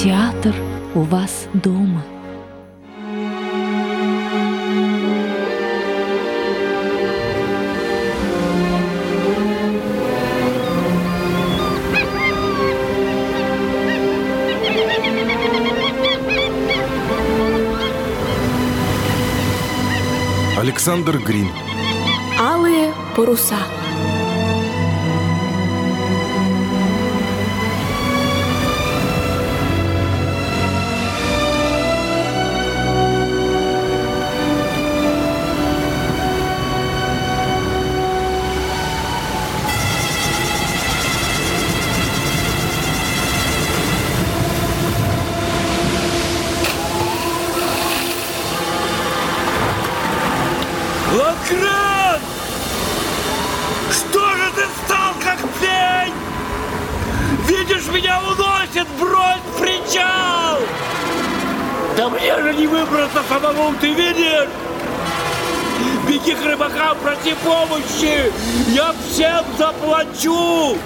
Театр у вас дома. Александр Грин. Алые паруса. Помощи! Я всем заплачу!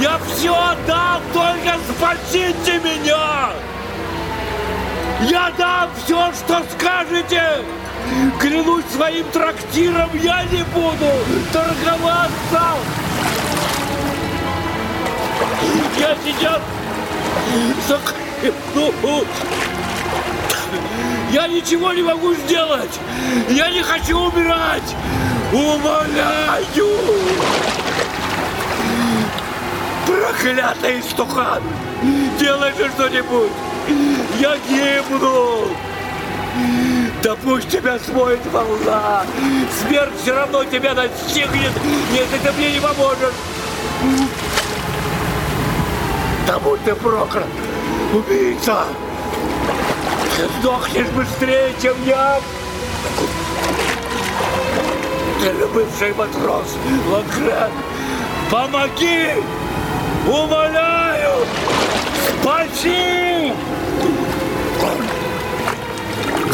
Я все отдам, только спасите меня! Я дам все, что скажете! Клянусь своим трактиром, я не буду торговаться! Я сейчас захлебнусь! Я ничего не могу сделать! Я не хочу умирать! Умоляю! Проклятый стухан! Делай же что-нибудь! Я гибну! Да пусть тебя смоет волна! Смерть все равно тебя настигнет, если ты мне не поможешь! Да будь ты проклят, убийца! Ты сдохнешь быстрее, чем я! Ты бывший матрос, Лангрен! Помоги! Умоляю! Спаси!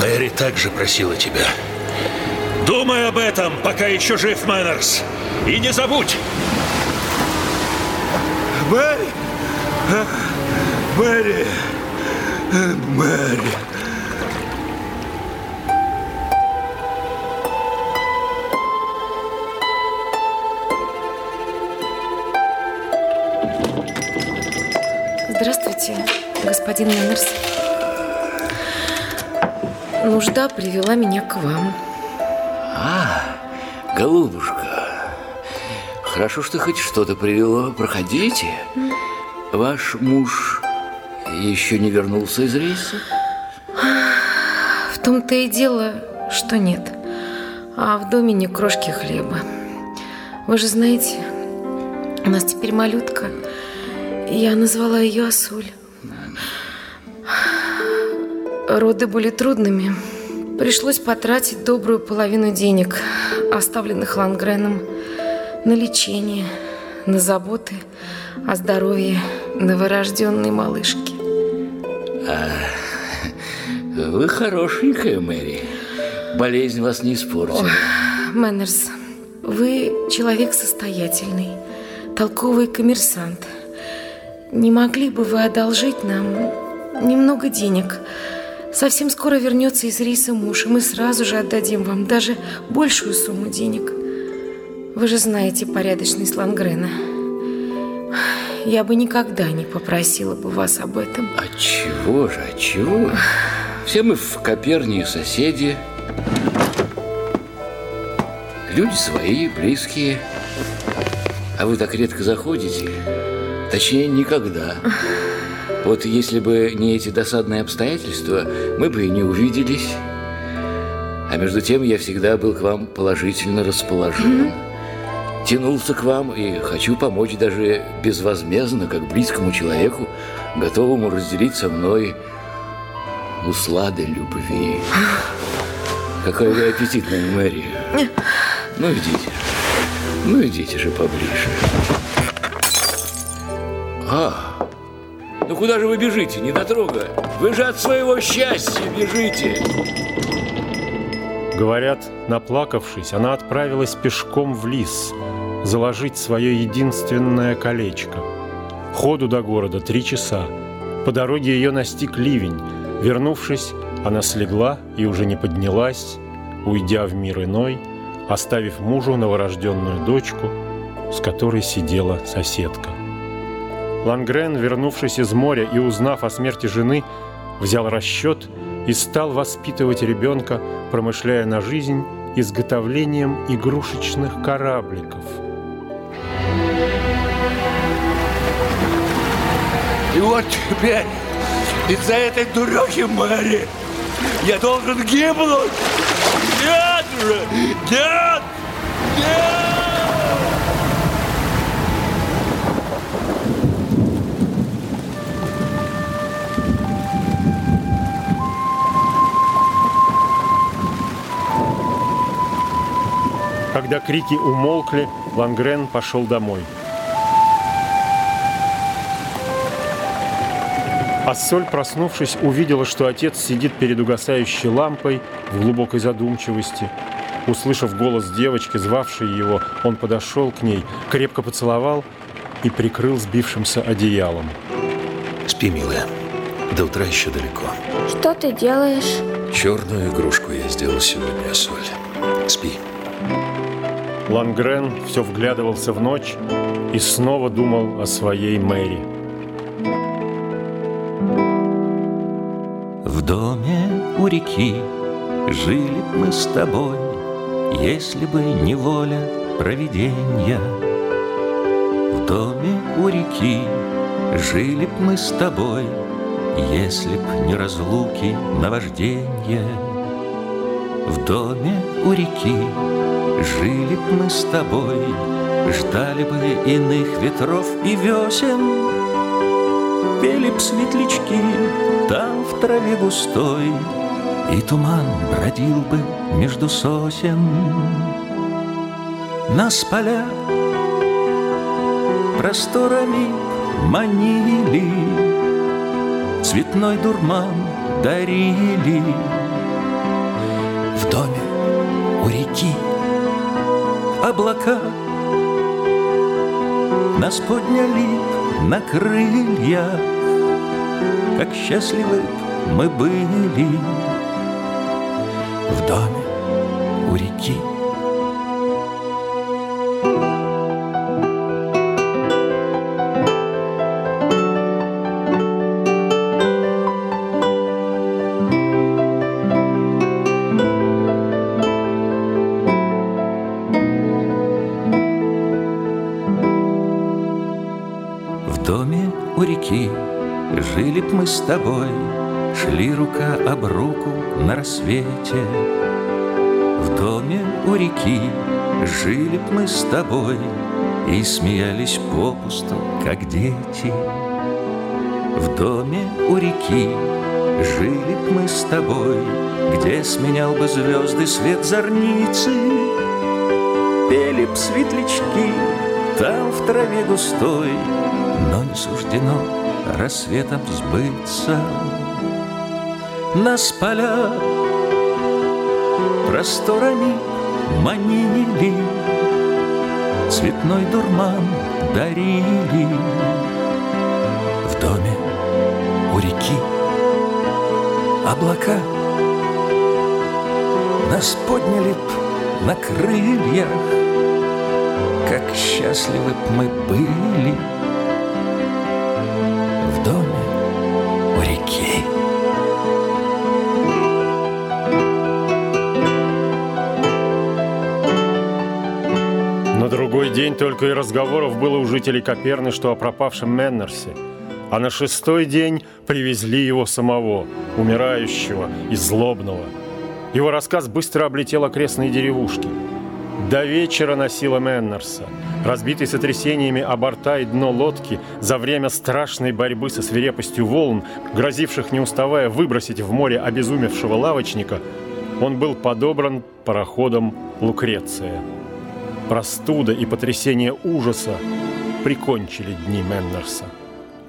Мэри также просила тебя. Думай об этом, пока еще жив Мэннерс. И не забудь! Мэри! Мэри! Мэри! Здравствуйте, господин Мэннерс. Нужда привела меня к вам. А, голубушка, хорошо, что хоть что-то привело. Проходите. Ваш муж еще не вернулся из рейса? В том-то и дело, что нет. А в доме не крошки хлеба. Вы же знаете, у нас теперь малютка. Я назвала ее Асуль. Роды были трудными. Пришлось потратить добрую половину денег, оставленных Лангреном, на лечение, на заботы о здоровье новорожденной малышки. А, вы хорошенькая, Мэри. Болезнь вас не испортила. Мэннерс, вы человек состоятельный, толковый коммерсант. Не могли бы вы одолжить нам немного денег? Совсем скоро вернется из рейса муж, и мы сразу же отдадим вам даже большую сумму денег. Вы же знаете порядочность Лангрена. Я бы никогда не попросила бы вас об этом. Отчего же, отчего? Все мы в Копернии соседи. Люди свои, близкие. А вы так редко заходите. Точнее, никогда. Вот если бы не эти досадные обстоятельства, мы бы и не увиделись. А между тем я всегда был к вам положительно расположен. Тянулся к вам и хочу помочь даже безвозмездно, как близкому человеку, готовому разделить со мной услады любви. Какая вы аппетитная, Мэри. Ну, идите. Ну, идите же поближе. А, ну куда же вы бежите, не дотрога? Вы же от своего счастья бежите. Говорят, наплакавшись, она отправилась пешком в лис, заложить свое единственное колечко. Ходу до города три часа. По дороге ее настиг ливень. Вернувшись, она слегла и уже не поднялась, уйдя в мир иной, оставив мужу новорожденную дочку, с которой сидела соседка. Лангрен, вернувшись из моря и узнав о смерти жены, взял расчет и стал воспитывать ребенка, промышляя на жизнь изготовлением игрушечных корабликов. И вот теперь из-за этой дурехи Мэри я должен гибнуть. Нет! Нет! Нет! Когда крики умолкли, Лангрен пошел домой. Ассоль, проснувшись, увидела, что отец сидит перед угасающей лампой в глубокой задумчивости. Услышав голос девочки, звавшей его, он подошел к ней, крепко поцеловал и прикрыл сбившимся одеялом. Спи, милая. До утра еще далеко. Что ты делаешь? Черную игрушку я сделал сегодня, Соль. Спи. Лангрен все вглядывался в ночь и снова думал о своей Мэри. В доме у реки жили мы с тобой, Если бы не воля провиденья. В доме у реки жили б мы с тобой, Если б не разлуки наважденья. В доме у реки жили б мы с тобой, Ждали бы иных ветров и весен, Пели б светлячки там в траве густой, И туман бродил бы между сосен. Нас поля просторами манили, Цветной дурман дарили. В доме у реки облака. Нас подняли на крыльях как счастливы мы были тобой, шли рука об руку на рассвете. В доме у реки жили б мы с тобой И смеялись попусту, как дети. В доме у реки жили б мы с тобой, Где сменял бы звезды свет зорницы. Пели б светлячки там в траве густой, Но не суждено рассветом сбыться. Нас поля просторами манили, Цветной дурман дарили. В доме у реки облака Нас подняли б на крыльях, Как счастливы б мы были — только и разговоров было у жителей Коперны, что о пропавшем Меннерсе. А на шестой день привезли его самого, умирающего и злобного. Его рассказ быстро облетел окрестные деревушки. До вечера носила Меннерса. Разбитый сотрясениями о борта и дно лодки за время страшной борьбы со свирепостью волн, грозивших не уставая выбросить в море обезумевшего лавочника, он был подобран пароходом «Лукреция». Простуда и потрясение ужаса прикончили дни Меннерса.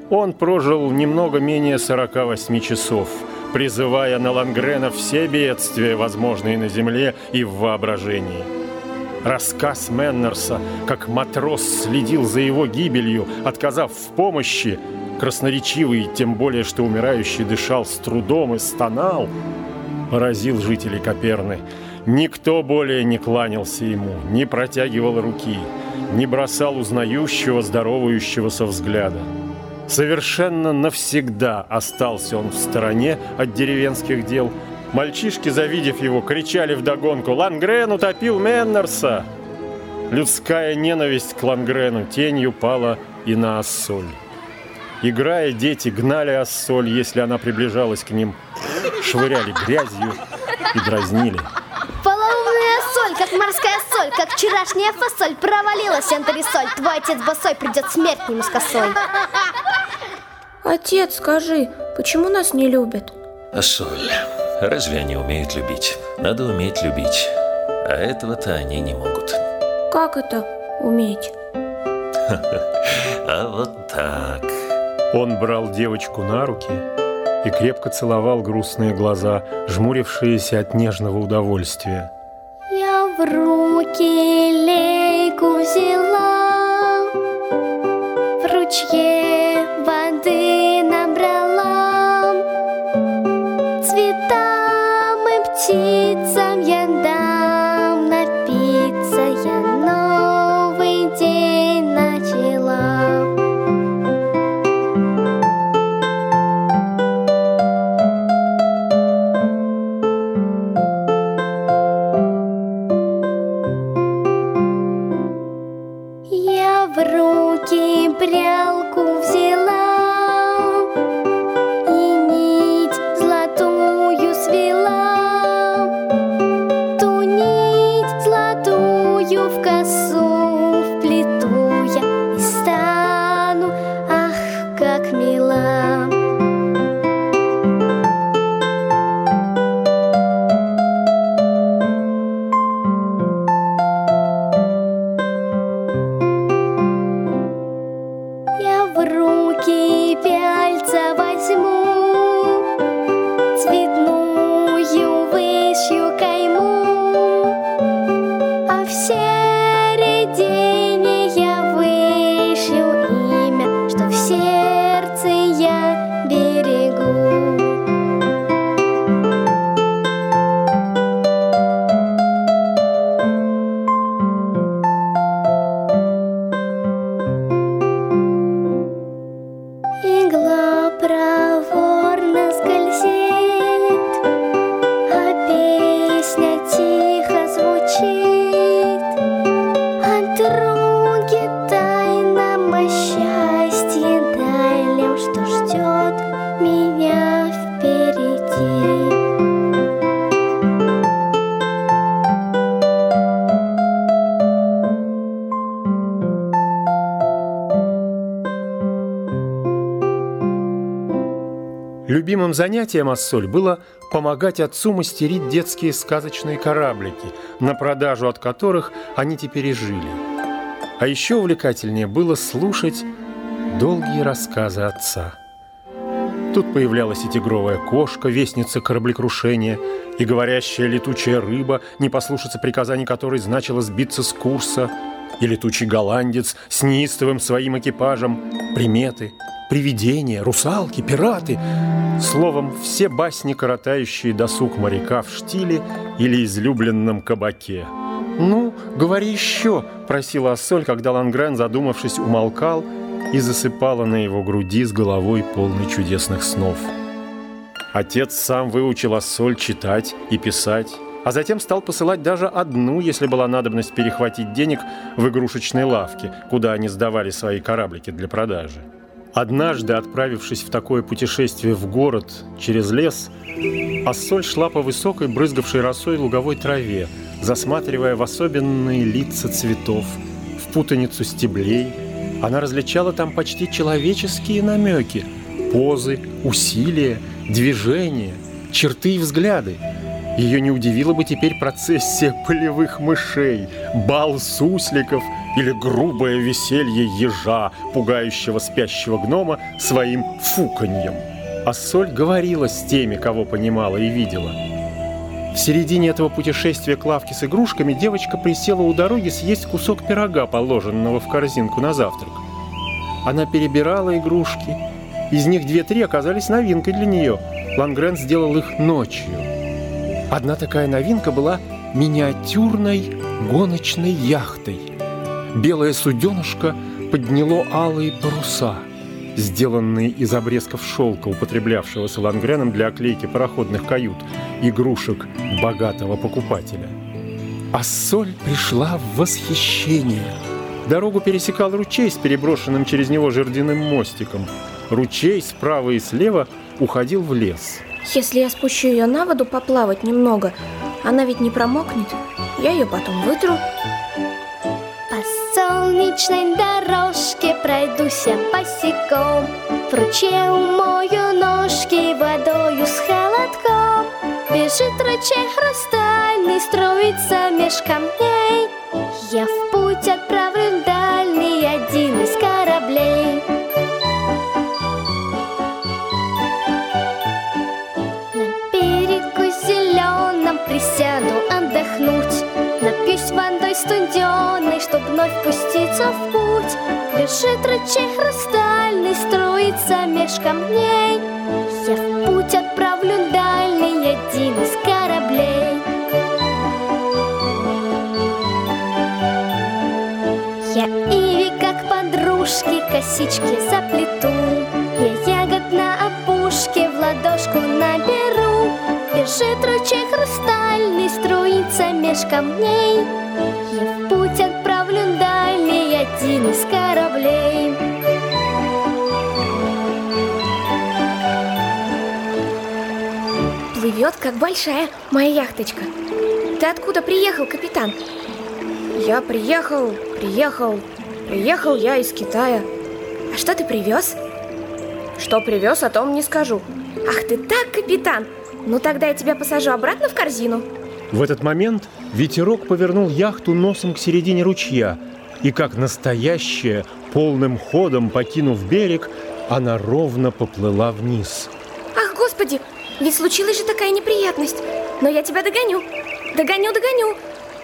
Он прожил немного менее 48 часов, призывая на Лангрена все бедствия, возможные на земле и в воображении. Рассказ Меннерса, как матрос следил за его гибелью, отказав в помощи, красноречивый, тем более, что умирающий дышал с трудом и стонал, поразил жителей Коперны. Никто более не кланялся ему, не протягивал руки, не бросал узнающего, здоровающегося взгляда. Совершенно навсегда остался он в стороне от деревенских дел. Мальчишки, завидев его, кричали вдогонку «Лангрен утопил Меннерса!» Людская ненависть к Лангрену тенью пала и на Ассоль. Играя, дети гнали Ассоль, если она приближалась к ним, швыряли грязью и дразнили. Соль, как морская соль, как вчерашняя фасоль Провалилась, Антресоль, твой отец босой Придет смерть нему с косой Отец, скажи, почему нас не любят? Ассоль, разве они умеют любить? Надо уметь любить, а этого-то они не могут Как это уметь? А вот так Он брал девочку на руки и крепко целовал грустные глаза, жмурившиеся от нежного удовольствия. В руки лейку взяла, в ручье Любимым занятием Ассоль было помогать отцу мастерить детские сказочные кораблики, на продажу от которых они теперь и жили. А еще увлекательнее было слушать долгие рассказы отца. Тут появлялась и тигровая кошка, вестница кораблекрушения, и говорящая летучая рыба, не послушаться приказаний которой значило сбиться с курса, и летучий голландец с неистовым своим экипажем, приметы, привидения, русалки, пираты. Словом, все басни, коротающие досуг моряка в штиле или излюбленном кабаке. «Ну, говори еще», — просила Ассоль, когда Лангрен, задумавшись, умолкал и засыпала на его груди с головой полной чудесных снов. Отец сам выучил Ассоль читать и писать, а затем стал посылать даже одну, если была надобность перехватить денег в игрушечной лавке, куда они сдавали свои кораблики для продажи. Однажды, отправившись в такое путешествие в город через лес, Ассоль шла по высокой, брызгавшей росой луговой траве, засматривая в особенные лица цветов, в путаницу стеблей. Она различала там почти человеческие намеки, позы, усилия, движения, черты и взгляды. Ее не удивила бы теперь процессия полевых мышей, бал сусликов или грубое веселье ежа, пугающего спящего гнома своим фуканьем. А соль говорила с теми, кого понимала и видела. В середине этого путешествия к лавке с игрушками девочка присела у дороги съесть кусок пирога, положенного в корзинку на завтрак. Она перебирала игрушки Из них две-три оказались новинкой для нее. Лангрен сделал их ночью. Одна такая новинка была миниатюрной гоночной яхтой. Белое суденышко подняло алые паруса, сделанные из обрезков шелка, употреблявшегося Лангреном для оклейки пароходных кают, игрушек богатого покупателя. А соль пришла в восхищение. Дорогу пересекал ручей с переброшенным через него жердяным мостиком. Ручей справа и слева уходил в лес. Если я спущу ее на воду поплавать немного, она ведь не промокнет. Я ее потом вытру. По солнечной дорожке пройдусь я босиком. В ручье умою ножки водою с холодком. Бежит ручей хрустальный, струится меж камней. Я в путь отправлю чтоб вновь пуститься в путь. Бежит ручей хрустальный, струится меж камней. Я в путь отправлю дальний один из кораблей. Я Иви, как подружки, косички заплету Я ягод на опушке в ладошку наберу. Бежит ручей хрустальный, струится меж камней. Я в путь отправлю Плывет, как большая моя яхточка. Ты откуда приехал, капитан? Я приехал, приехал, приехал я из Китая. А что ты привез? Что привез, о том не скажу. Ах ты так, капитан! Ну тогда я тебя посажу обратно в корзину. В этот момент ветерок повернул яхту носом к середине ручья, и как настоящая, полным ходом покинув берег, она ровно поплыла вниз. Ах, господи, ведь случилась же такая неприятность. Но я тебя догоню. Догоню, догоню.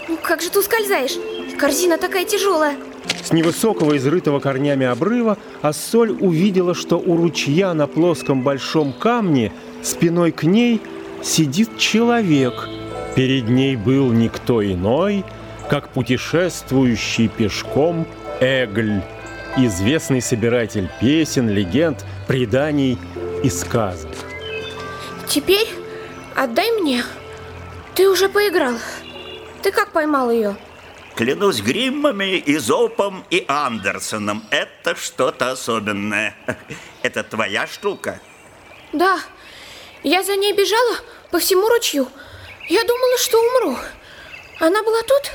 Ну, как же ты ускользаешь? Корзина такая тяжелая. С невысокого, изрытого корнями обрыва Ассоль увидела, что у ручья на плоском большом камне спиной к ней сидит человек. Перед ней был никто иной, как путешествующий пешком Эгль, известный собиратель песен, легенд, преданий и сказок. Теперь отдай мне. Ты уже поиграл. Ты как поймал ее? Клянусь Гриммами, Изопом и Андерсоном. Это что-то особенное. Это твоя штука? Да. Я за ней бежала по всему ручью. Я думала, что умру. Она была тут?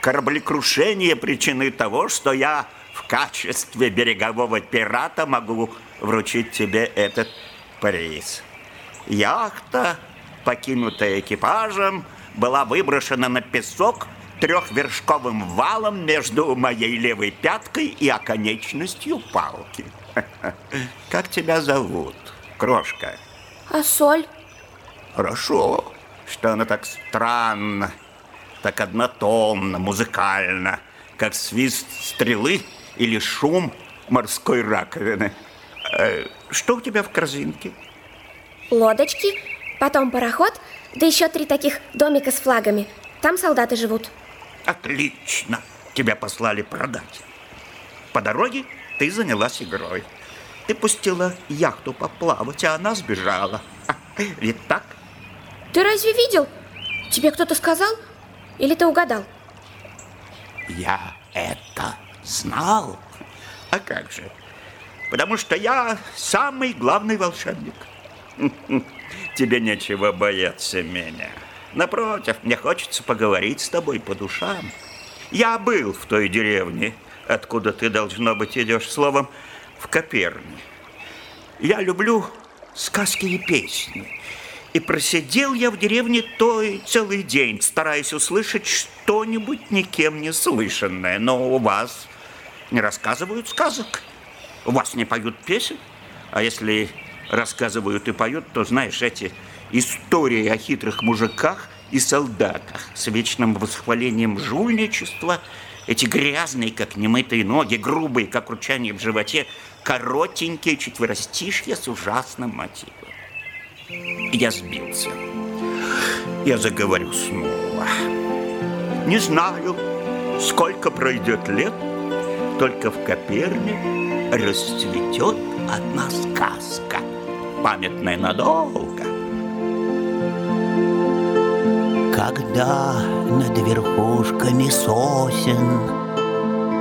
Кораблекрушение причины того, что я в качестве берегового пирата могу вручить тебе этот приз. Яхта, покинутая экипажем, была выброшена на песок трехвершковым валом между моей левой пяткой и оконечностью палки. Как тебя зовут, крошка? А соль? Хорошо, что она так странно, так однотонно, музыкально, как свист стрелы или шум морской раковины. Э, Что у тебя в корзинке? Лодочки, потом пароход, да еще три таких домика с флагами. Там солдаты живут. Отлично. Тебя послали продать. По дороге ты занялась игрой. Ты пустила яхту поплавать, а она сбежала. Ведь так? Ты разве видел? Тебе кто-то сказал? Или ты угадал? Я это знал. А как же? Потому что я самый главный волшебник. Тебе нечего бояться меня. Напротив, мне хочется поговорить с тобой по душам. Я был в той деревне, откуда ты, должно быть, идешь словом, в Коперне. Я люблю сказки и песни. И просидел я в деревне той целый день, стараясь услышать что-нибудь никем не слышанное. Но у вас не рассказывают сказок, у вас не поют песен. А если рассказывают и поют, то, знаешь, эти истории о хитрых мужиках и солдатах с вечным восхвалением жульничества Эти грязные, как немытые ноги, грубые, как ручание в животе, коротенькие четверостишья с ужасным мотивом. Я сбился. Я заговорю снова. Не знаю, сколько пройдет лет, только в Коперне расцветет одна сказка, памятная надолго. Когда над верхушками сосен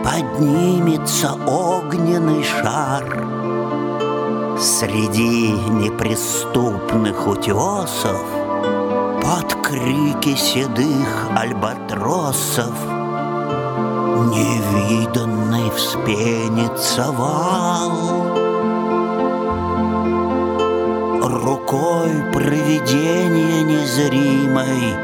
Поднимется огненный шар Среди неприступных утесов Под крики седых альбатросов Невиданный вспенится вал Рукой провидения незримой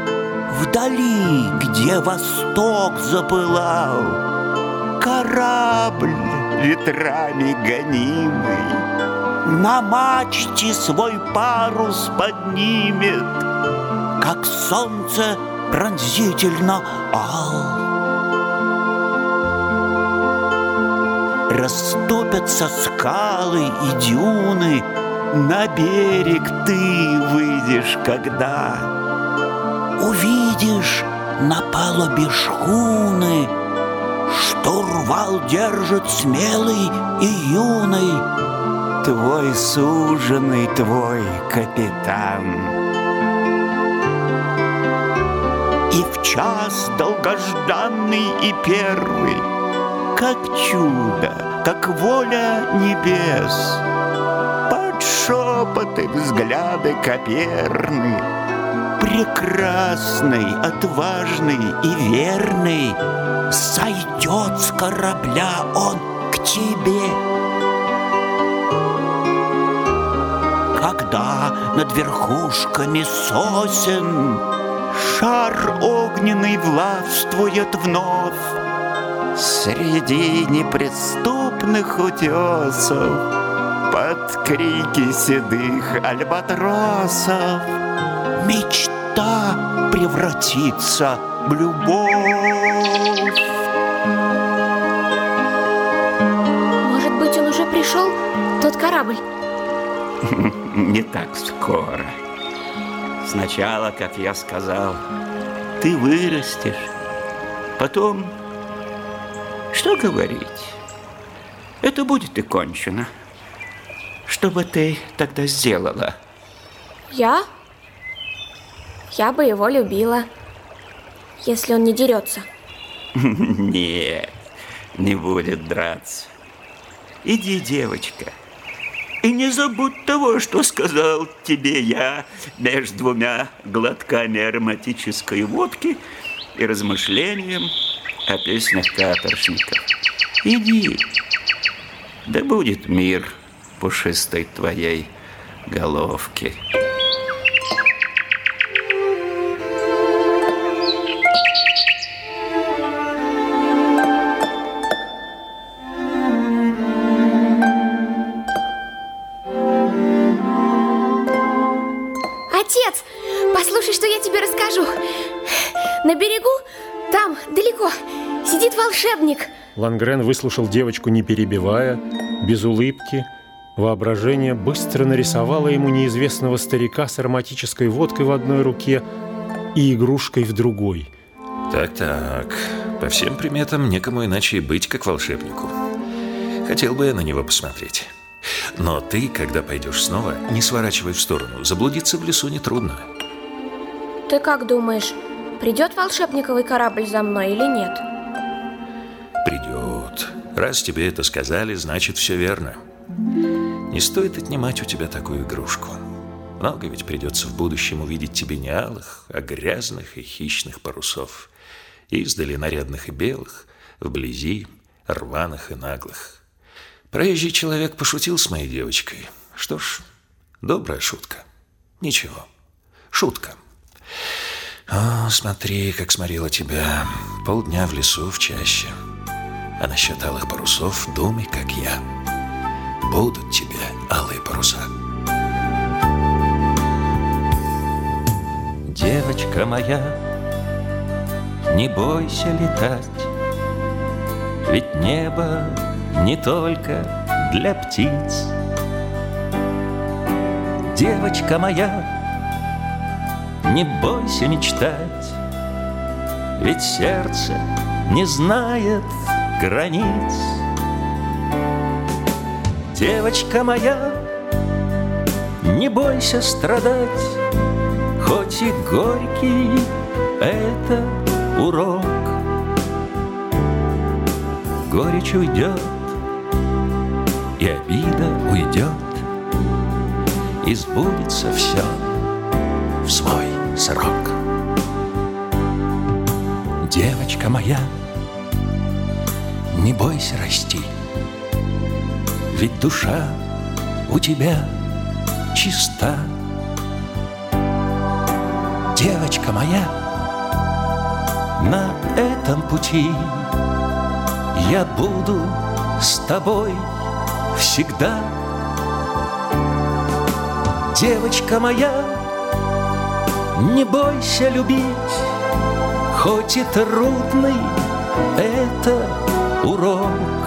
Вдали, где восток запылал, Корабль ветрами гонимый На мачте свой парус поднимет, Как солнце пронзительно ал. Растопятся скалы и дюны, На берег ты выйдешь, когда увидишь на палубе шхуны Штурвал держит смелый и юный Твой суженый, твой капитан. И в час долгожданный и первый Как чудо, как воля небес шепоты взгляды коперны прекрасный, отважный и верный, Сойдет с корабля он к тебе. Когда над верхушками сосен Шар огненный властвует вновь, Среди неприступных утесов Под крики седых альбатросов мечта превратится в любовь. Может быть, он уже пришел, тот корабль? Не так скоро. Сначала, как я сказал, ты вырастешь. Потом, что говорить? Это будет и кончено. Что бы ты тогда сделала? Я? Я бы его любила, если он не дерется. Нет, не будет драться. Иди, девочка, и не забудь того, что сказал тебе я между двумя глотками ароматической водки и размышлением о песнях каторшников. Иди, да будет мир пушистой твоей головки. Отец, послушай, что я тебе расскажу. На берегу, там, далеко, сидит волшебник. Лангрен выслушал девочку, не перебивая, без улыбки. Воображение быстро нарисовало ему неизвестного старика с ароматической водкой в одной руке и игрушкой в другой. Так-так, по всем приметам некому иначе и быть, как волшебнику. Хотел бы я на него посмотреть. Но ты, когда пойдешь снова, не сворачивай в сторону. Заблудиться в лесу нетрудно. Ты как думаешь, придет волшебниковый корабль за мной или нет? Придет. Раз тебе это сказали, значит все верно. Не стоит отнимать у тебя такую игрушку. Много ведь придется в будущем увидеть тебе не алых, а грязных и хищных парусов. Издали нарядных и белых, вблизи рваных и наглых. Проезжий человек пошутил с моей девочкой. Что ж, добрая шутка. Ничего, шутка. О, смотри, как сморила тебя. Полдня в лесу, в чаще. А насчет алых парусов думай, как я. Будут тебе алые паруса. Девочка моя, не бойся летать, Ведь небо не только для птиц. Девочка моя, не бойся мечтать, Ведь сердце не знает границ. Девочка моя, не бойся страдать, Хоть и горький это урок. Горечь уйдет, и обида уйдет, И сбудется все в свой срок. Девочка моя, не бойся расти, Ведь душа у тебя чиста. Девочка моя, на этом пути я буду с тобой всегда. Девочка моя, не бойся любить, хоть и трудный это урок.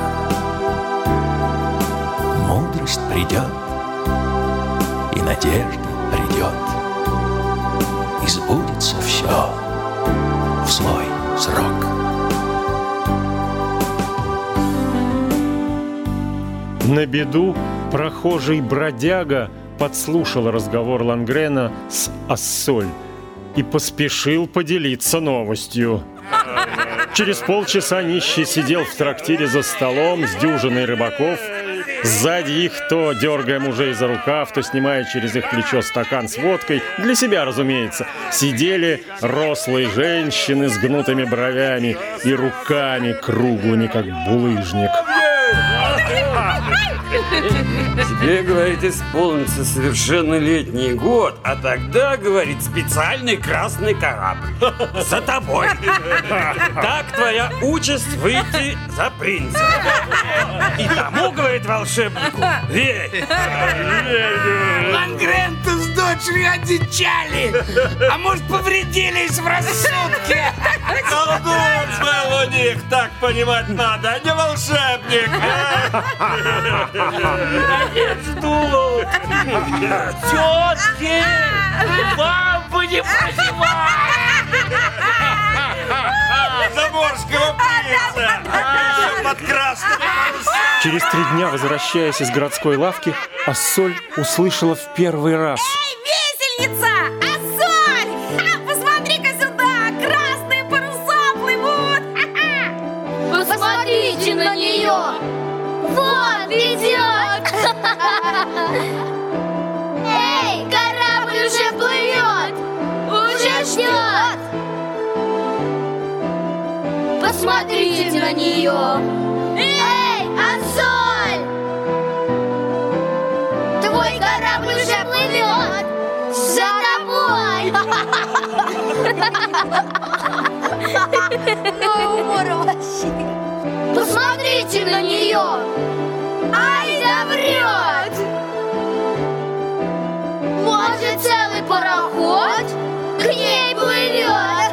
Мудрость придет, и надежда придет, и сбудется все в свой срок. На беду прохожий бродяга подслушал разговор Лангрена с Ассоль и поспешил поделиться новостью. Через полчаса нищий сидел в трактире за столом с дюжиной рыбаков. Сзади их то дергая мужей за рукав, то снимая через их плечо стакан с водкой, для себя, разумеется, сидели рослые женщины с гнутыми бровями и руками круглыми, как булыжник. Тебе, говорит, исполнится совершеннолетний год, а тогда, говорит, специальный красный корабль. За тобой. Так твоя участь выйти за принца. И тому, говорит волшебнику, верь. Лангрен-то с дочерью одичали, а может повредились в рассудке. Колдун был у них, так понимать надо, а не волшебник. Жду. Тетки, вам бы не прозевать. Заморского принца. Под красными парусами. Через три дня, возвращаясь из городской лавки, Ассоль услышала в первый раз. Весельница! Посмотрите на нее! Эй, Ансоль! Твой корабль уже плывет! За тобой! Ну, умор вообще! Посмотрите на нее! Ай да врет! Может, целый пароход к ней плывет?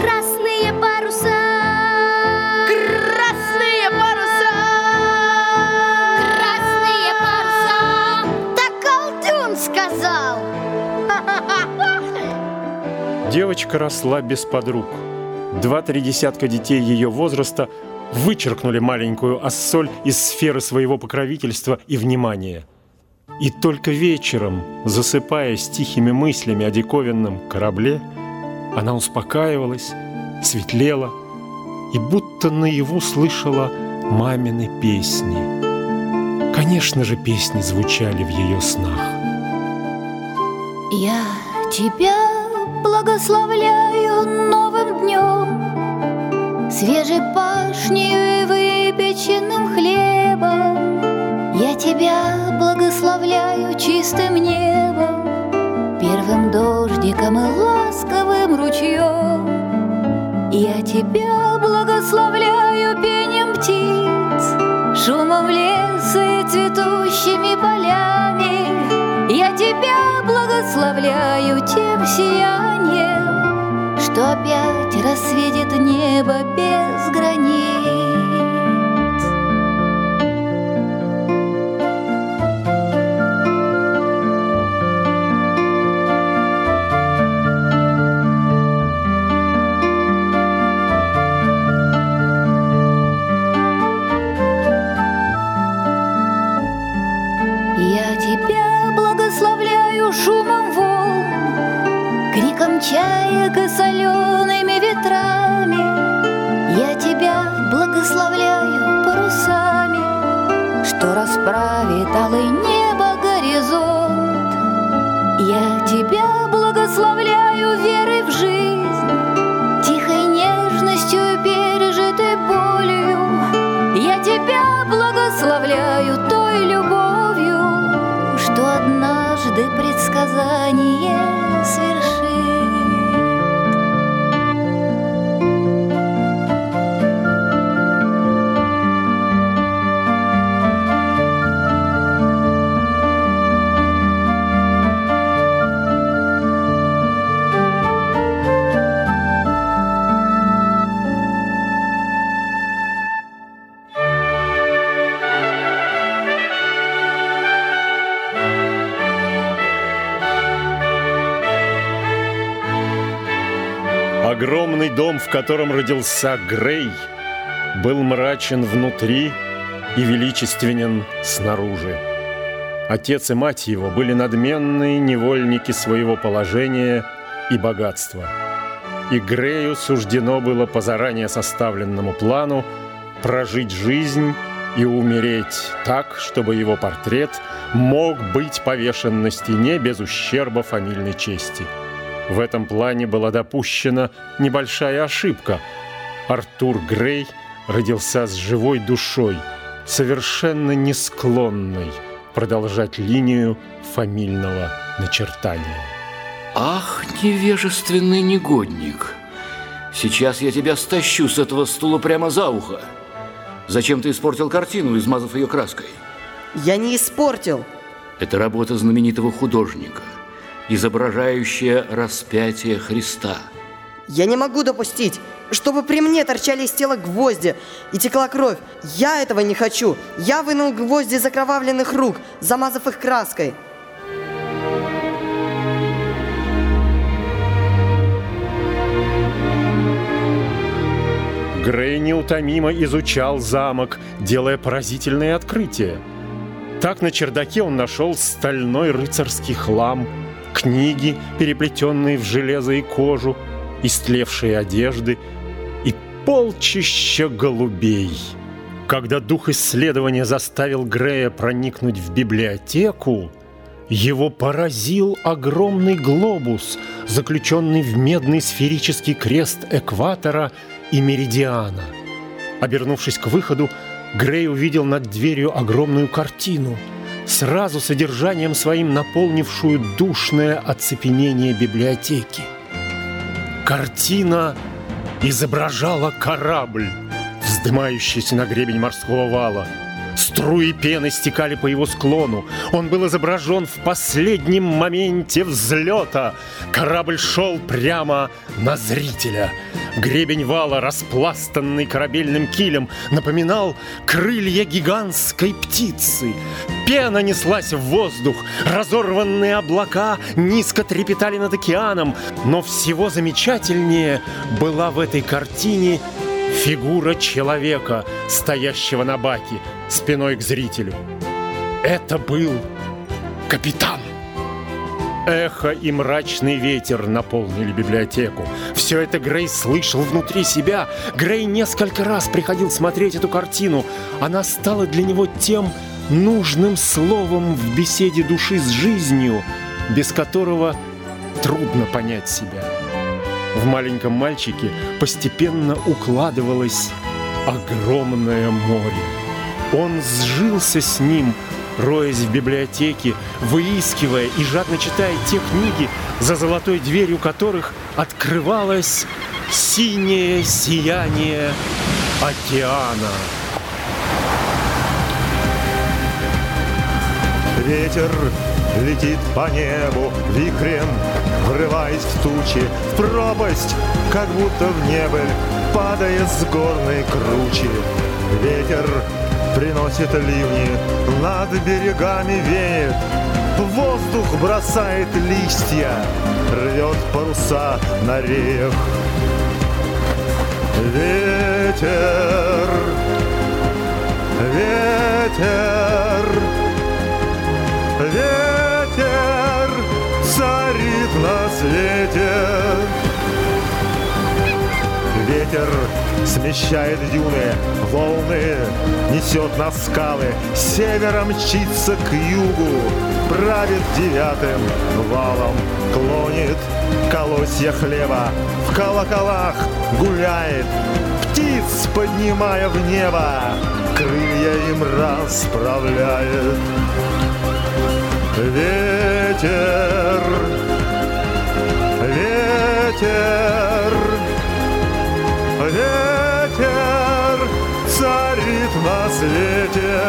Красные паруса! Красные паруса! Красные паруса! Так колдун сказал! Девочка росла без подруг. Два-три десятка детей ее возраста вычеркнули маленькую Ассоль из сферы своего покровительства и внимания. И только вечером, засыпая с тихими мыслями о диковинном корабле, она успокаивалась, светлела и будто наяву слышала мамины песни. Конечно же, песни звучали в ее снах. Я тебя благословляю новым днем, Свежей пашнею и выпеченным хлебом. Я тебя благословляю чистым небом, Первым дождиком и ласковым ручьем. тебя благословляю пением птиц, Шумом леса и цветущими полями. Я тебя благословляю тем сиянием, Что опять рассветит небо без границ. Шумом волн, Криком чаек и солеными ветрами. Я тебя благословляю парусами, Что расправит алый небо горизонт. Я тебя благословляю верой в жизнь, Тихой нежностью и пережитой болью. Я тебя благословляю однажды предсказание свершит. Дом, в котором родился Грей, был мрачен внутри и величественен снаружи. Отец и мать его были надменные невольники своего положения и богатства. И Грею суждено было по заранее составленному плану прожить жизнь и умереть так, чтобы его портрет мог быть повешен на стене без ущерба фамильной чести. В этом плане была допущена небольшая ошибка. Артур Грей родился с живой душой, совершенно не склонной продолжать линию фамильного начертания. Ах, невежественный негодник! Сейчас я тебя стащу с этого стула прямо за ухо. Зачем ты испортил картину, измазав ее краской? Я не испортил. Это работа знаменитого художника, изображающая распятие Христа. Я не могу допустить, чтобы при мне торчали из тела гвозди и текла кровь. Я этого не хочу. Я вынул гвозди из окровавленных рук, замазав их краской. Грей неутомимо изучал замок, делая поразительные открытия. Так на чердаке он нашел стальной рыцарский хлам, книги, переплетенные в железо и кожу, истлевшие одежды и полчища голубей. Когда дух исследования заставил Грея проникнуть в библиотеку, его поразил огромный глобус, заключенный в медный сферический крест экватора и меридиана. Обернувшись к выходу, Грей увидел над дверью огромную картину, сразу содержанием своим наполнившую душное оцепенение библиотеки. Картина изображала корабль, вздымающийся на гребень морского вала. Струи пены стекали по его склону. Он был изображен в последнем моменте взлета. Корабль шел прямо на зрителя. Гребень вала, распластанный корабельным килем, напоминал крылья гигантской птицы. Пена неслась в воздух, разорванные облака низко трепетали над океаном, но всего замечательнее была в этой картине фигура человека, стоящего на баке, спиной к зрителю. Это был капитан. Эхо и мрачный ветер наполнили библиотеку. Все это Грей слышал внутри себя. Грей несколько раз приходил смотреть эту картину. Она стала для него тем нужным словом в беседе души с жизнью, без которого трудно понять себя. В маленьком мальчике постепенно укладывалось огромное море. Он сжился с ним, роясь в библиотеке, выискивая и жадно читая те книги, за золотой дверью которых открывалась синее сияние океана. Ветер летит по небу вихрем, Врываясь в тучи, в пропасть, как будто в небыль, Падая с горной кручи. Ветер приносит ливни, над берегами веет, воздух бросает листья, рвет паруса на реях. Ветер, ветер, ветер на свете. Ветер смещает дюны, волны несет на скалы, севером мчится к югу, правит девятым валом, клонит колосья хлеба, в колоколах гуляет, птиц поднимая в небо, крылья им расправляет. Ветер, ветер, ветер царит на свете.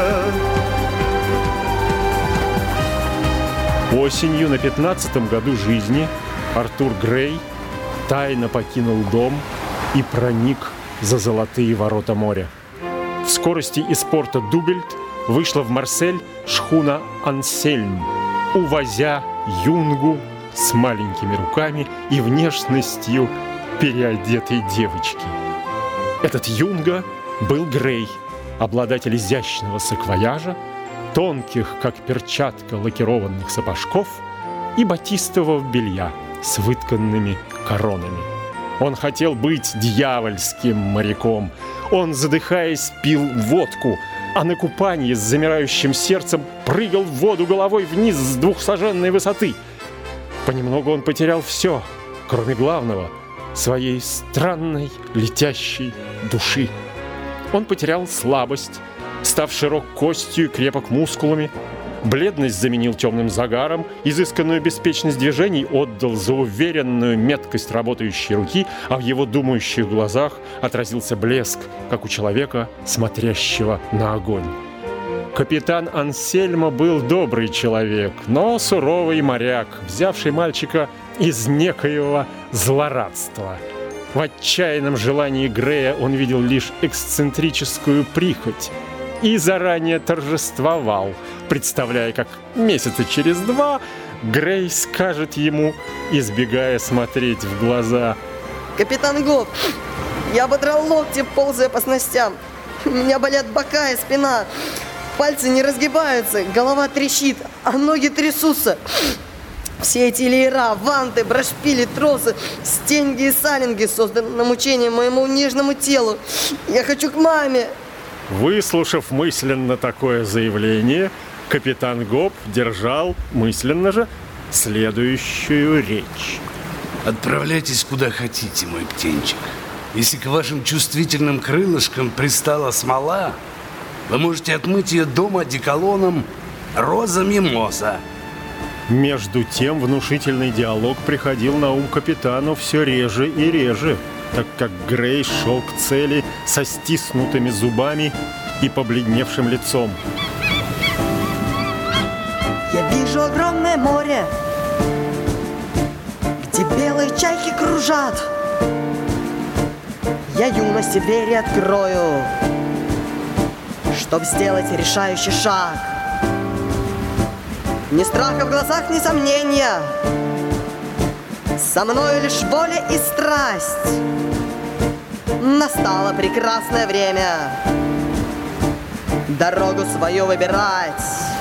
Осенью на пятнадцатом году жизни Артур Грей тайно покинул дом и проник за золотые ворота моря. В скорости из порта Дубельт вышла в Марсель шхуна Ансельм, увозя юнгу с маленькими руками и внешностью переодетой девочки. Этот юнга был Грей, обладатель изящного саквояжа, тонких, как перчатка, лакированных сапожков и батистового белья с вытканными коронами. Он хотел быть дьявольским моряком. Он, задыхаясь, пил водку, а на купании с замирающим сердцем прыгал в воду головой вниз с двухсаженной высоты. Понемногу он потерял все, кроме главного — своей странной летящей души. Он потерял слабость, став широк костью и крепок мускулами, Бледность заменил темным загаром, изысканную беспечность движений отдал за уверенную меткость работающей руки, а в его думающих глазах отразился блеск, как у человека, смотрящего на огонь. Капитан Ансельма был добрый человек, но суровый моряк, взявший мальчика из некоего злорадства. В отчаянном желании Грея он видел лишь эксцентрическую прихоть и заранее торжествовал, представляя, как месяца через два Грей скажет ему, избегая смотреть в глаза. Капитан Гоп, я ободрал локти, ползая по снастям. У меня болят бока и спина. Пальцы не разгибаются, голова трещит, а ноги трясутся. Все эти леера, ванты, брошпили, тросы, стенги и салинги созданы на мучение моему нежному телу. Я хочу к маме. Выслушав мысленно такое заявление, капитан Гоп держал мысленно же следующую речь. Отправляйтесь куда хотите, мой птенчик. Если к вашим чувствительным крылышкам пристала смола, вы можете отмыть ее дома одеколоном «Роза Мимоза». Между тем внушительный диалог приходил на ум капитану все реже и реже, так как Грей шел к цели со стиснутыми зубами и побледневшим лицом. Я вижу огромное море, где белые чайки кружат. Я юности двери открою, чтоб сделать решающий шаг. Ни страха в глазах, ни сомнения. Со мной лишь воля и страсть. Настало прекрасное время Дорогу свою выбирать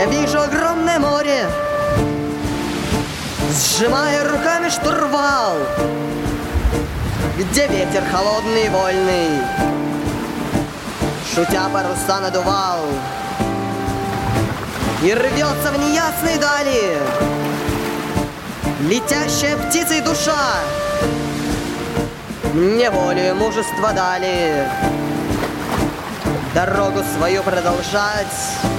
Я вижу огромное море, сжимая руками штурвал, где ветер холодный и вольный, шутя паруса надувал, и рвется в неясной дали, летящая птицей душа. Мне волю и мужество дали дорогу свою продолжать.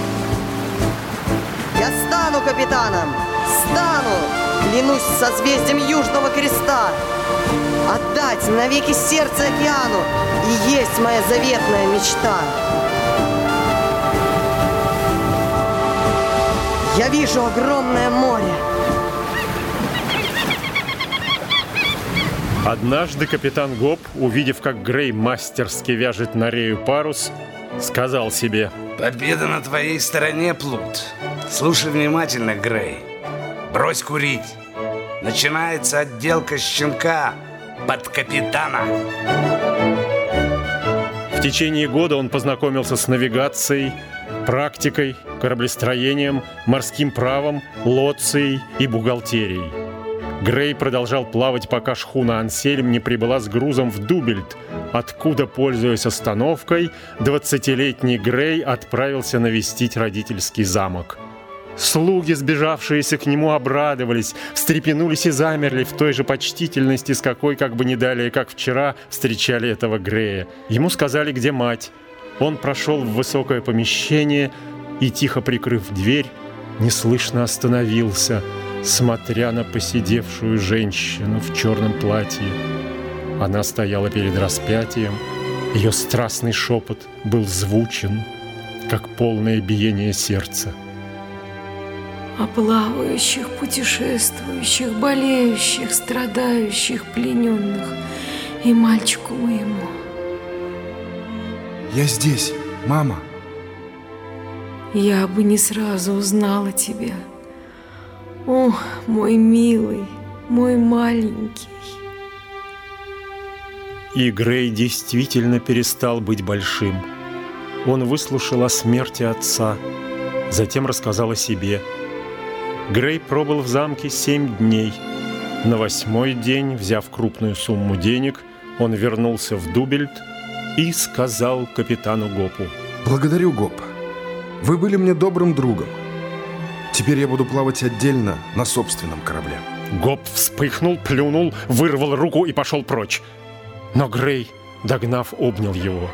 Я стану капитаном, стану, клянусь созвездием Южного Креста. Отдать навеки сердце океану и есть моя заветная мечта. Я вижу огромное море. Однажды капитан Гоп, увидев, как Грей мастерски вяжет на рею парус, сказал себе Победа на твоей стороне, Плут. Слушай внимательно, Грей. Брось курить. Начинается отделка щенка под капитана. В течение года он познакомился с навигацией, практикой, кораблестроением, морским правом, лоцией и бухгалтерией. Грей продолжал плавать, пока шхуна Ансельм не прибыла с грузом в Дубельт, откуда, пользуясь остановкой, 20-летний Грей отправился навестить родительский замок. Слуги, сбежавшиеся к нему, обрадовались, встрепенулись и замерли в той же почтительности, с какой, как бы не далее, как вчера, встречали этого Грея. Ему сказали, где мать. Он прошел в высокое помещение и, тихо прикрыв дверь, неслышно остановился – смотря на посидевшую женщину в черном платье. Она стояла перед распятием, ее страстный шепот был звучен, как полное биение сердца. О плавающих, путешествующих, болеющих, страдающих, плененных и мальчику моему. Я здесь, мама. Я бы не сразу узнала тебя. О, мой милый, мой маленький. И Грей действительно перестал быть большим. Он выслушал о смерти отца, затем рассказал о себе. Грей пробыл в замке семь дней. На восьмой день, взяв крупную сумму денег, он вернулся в Дубельт и сказал капитану Гопу. Благодарю, Гоп. Вы были мне добрым другом. Теперь я буду плавать отдельно на собственном корабле. Гоп вспыхнул, плюнул, вырвал руку и пошел прочь. Но Грей, догнав, обнял его.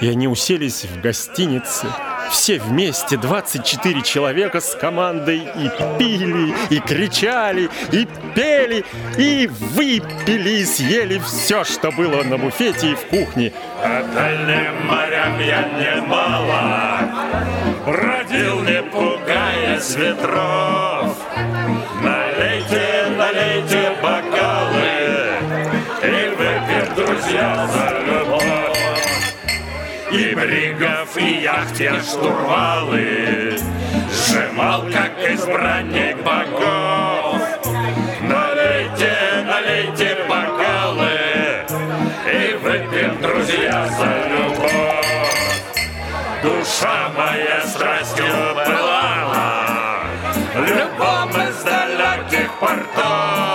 И они уселись в гостинице, все вместе, 24 человека с командой, и пили, и кричали, и пели, и выпили, и съели все, что было на буфете и в кухне. А дальним морям я немало бродил, не пугаясь ветров. Налейте, налейте бокалы и выпьем, друзья, за любовь. И бригов, и яхте штурвалы Сжимал, как избранник богов. Налейте, налейте бокалы И выпьем, друзья, за любовь. Душа моя страстью пылала Любом из далеких портов